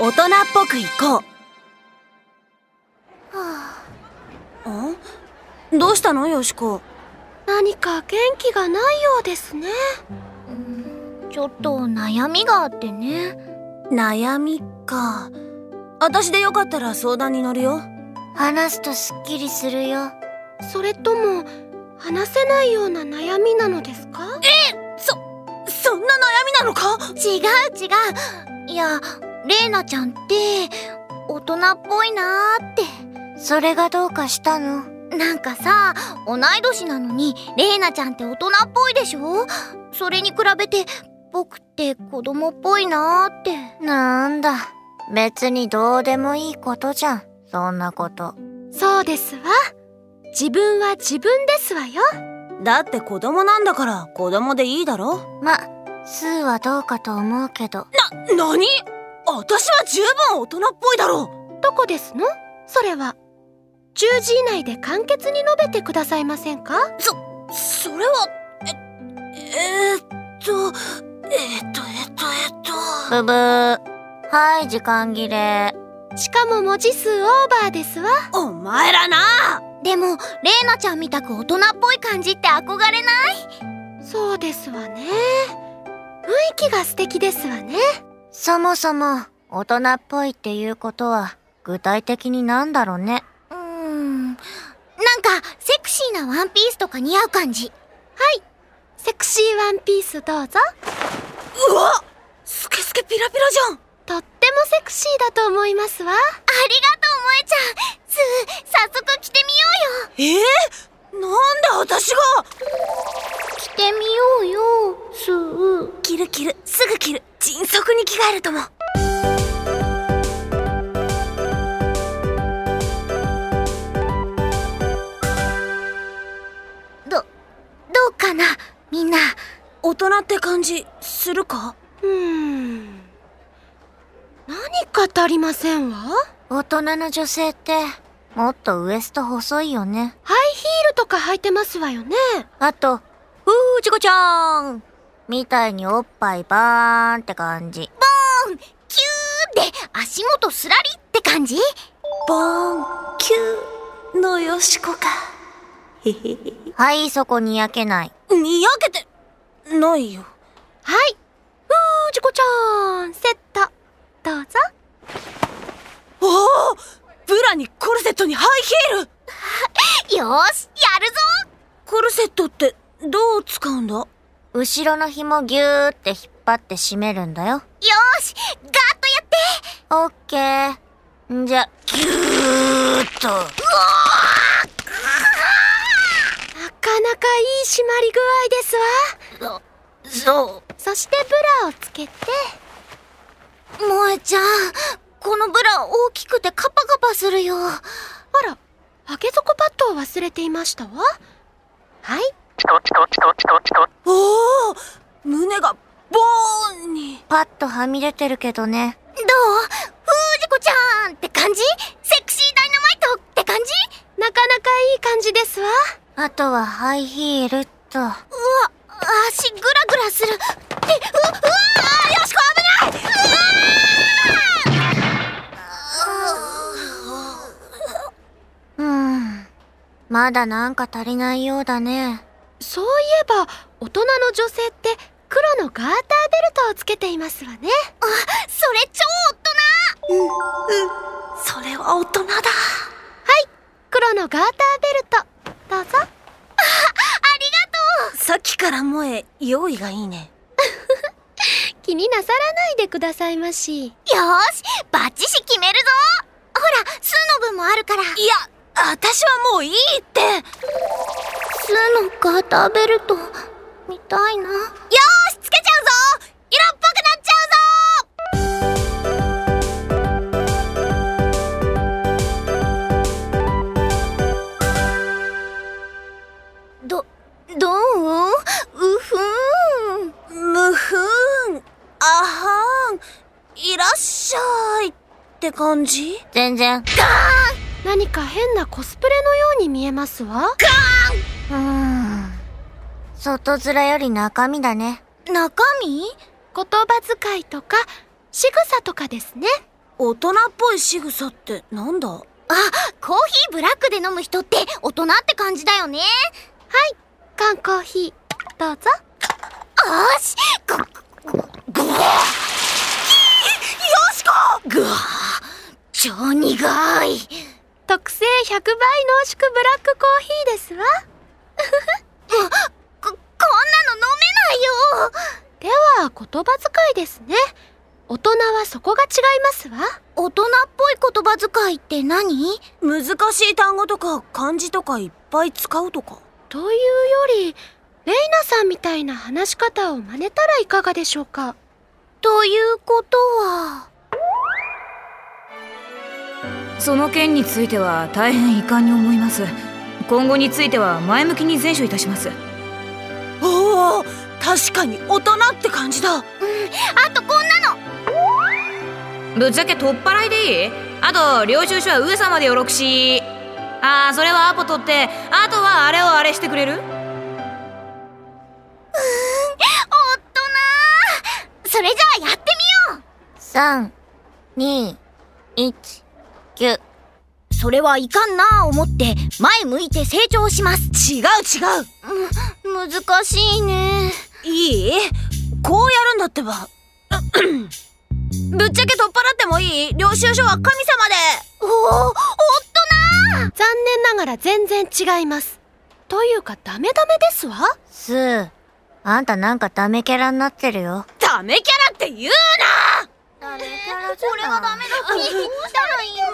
大人っぽく行こう。はんどうしたの？よしこ。あ、何か元気がないようですね。ちょっと悩みがあってね。悩みか。私でよかったら相談に乗るよ。話すとすっきりするよ。それとも話せないような悩みなのですか？そんな悩みなのか？違う違う。いやレイナちゃんって大人っぽいなーって。それがどうかしたの？なんかさ同い年なのにレイナちゃんって大人っぽいでしょ？それに比べて僕って子供っぽいなーって。なんだ。別にどうでもいいことじゃん。そんなこと。そうですわ。自分は自分ですわよ。だって子供なんだから子供でいいだろ？まスーはどうかと思うけど。な、何？私は十分大人っぽいだろどこですの？それは。10時以内で簡潔に述べてくださいませんか？そ、それは、え、えー、っと、えー、っと、えー、っと、えー、っと。ブブー。はい時間切れ。しかも文字数オーバーですわ。お前らな。でもレイナちゃんみたく大人っぽい感じって憧れない？そうですわね。雰囲気が素敵ですわねそもそも大人っぽいっていうことは具体的になんだろうね。うーん。なんかセクシーなワンピースとか似合う感じ。はい。セクシーワンピースどうぞ。うわスケスケピラピラじゃん！とってもセクシーだと思いますわ。ありがとう萌えちゃん！す早速着てみようよ。えー、なんで私が？着てみようよすー。着る着る。すぐ着る迅速に着替えるとも。どどうかなみんな。大人って感じするか？うーん。何か足りませんわ？大人の女性ってもっとウエスト細いよね。ハイヒールとか履いてますわよね。あと、ふーちこちゃんみたいにおっぱいバーンって感じ。ボーンキューで足元すらりって感じ？ボーンキューのよしこか。はい、そこに焼けない。にやけてないよ。はい。ふーじこちゃんセット。どうぞ。おおブラにコルセットにハイヒール。よーし、やるぞ。コルセットってどう使うんだ？後ろの紐ギューって引っ張って締めるんだよ。よーし、ガーッとやってオッケー。んじゃ、ギューッと。うわなかなかいい締まり具合ですわそそしてブラをつけてう。萌えちゃん、このブラ大きくてカパカパするよ。あら上げ底パッドを忘れていましたわはいおお胸がボーンにパッとはみ出てるけどね。どう？ふーじこちゃんって感じ？セクシーダイナマイトって感じ？なかなかいい感じですわあとはハイヒールっと。うわ、足グラグラする。え、う、うわーよしこ危ないうわーうん。まだなんか足りないようだね。そういえば大人の女性って黒のガーターベルトをつけていますわね。あ、それ超大人。それは大人だ。黒のガーターベルトどうぞ。ありがとう。さっきから萌え用意がいいね。気になさらないでくださいまし。よーしバッチシ決めるぞ。ほら、スーの分もあるから。いや私はもういいってスーのガーターベルト、見たいな。よーしつけちゃうぞ。色っぽくなっちゃうぞ。ど、どう？うふーん。むふーん。あはーん。いらっしゃいって感じ？全然。何か変なコスプレのように見えますわ。うーん。外面より中身だね。中身？言葉遣いとか仕草とかですね。大人っぽい仕草ってなんだ？あコーヒーブラックで飲む人って大人って感じだよね。缶コーヒーどうぞ。よしぐぐよしこ！ぐわ超苦い。特製100倍濃縮ブラックコーヒーですわ ここんなの飲めないよ。では言葉遣いですね。大人はそこが違いますわ。大人っぽい言葉遣いって何？難しい単語とか漢字とかいっぱい使うとか。というよりレイナさんみたいな話し方を真似たらいかがでしょうか？ということは？その件については大変遺憾に思います今後については前向きに善処いたします。おお確かに大人って感じだ。あとこんなの。ぶっちゃけ取っ払いでいい？あと領収書は上様でよろくし。あーそれはアポ取って。あとはあれをあれしてくれる？大人。それじゃあやってみよう。3、2、1、9それはいかんなあ思って前向いて成長します。違う違む難しいね。ういい？こうやるんだってば。ぶっちゃけ取っ払ってもいい？領収書は神様で。おお残念ながら全然違います。というかダメダメですわ。スーあんたなんかダメキャラになってるよ。ダメキャラって言うなダメキャラこれはダメだどうしたらいいの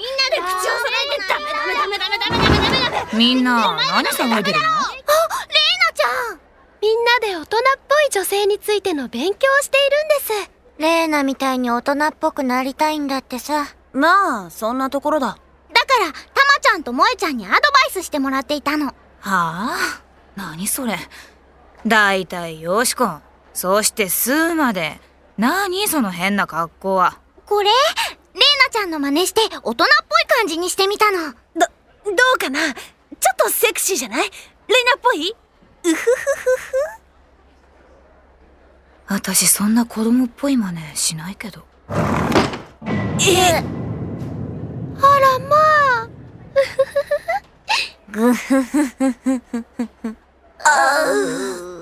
みんなで口を揃えてダメダメダメダメダメダメダメダメみんな何騒いでるのあレイナちゃんみんなで大人っぽい女性についての勉強をしているんですレイナみたいに大人っぽくなりたいんだってさまあそんなところだだからたまちゃんと萌えちゃんにアドバイスしてもらっていたのはあ何それだいたいよしこんそしてスーまで何その変な格好は。これレイナちゃんの真似して大人っぽい感じにしてみたの。どどうかな？ちょっとセクシーじゃない？レイナっぽい？うふふふふ私そんな子供っぽい真似しないけど。え？あらまあ。ぐふふふふふふあう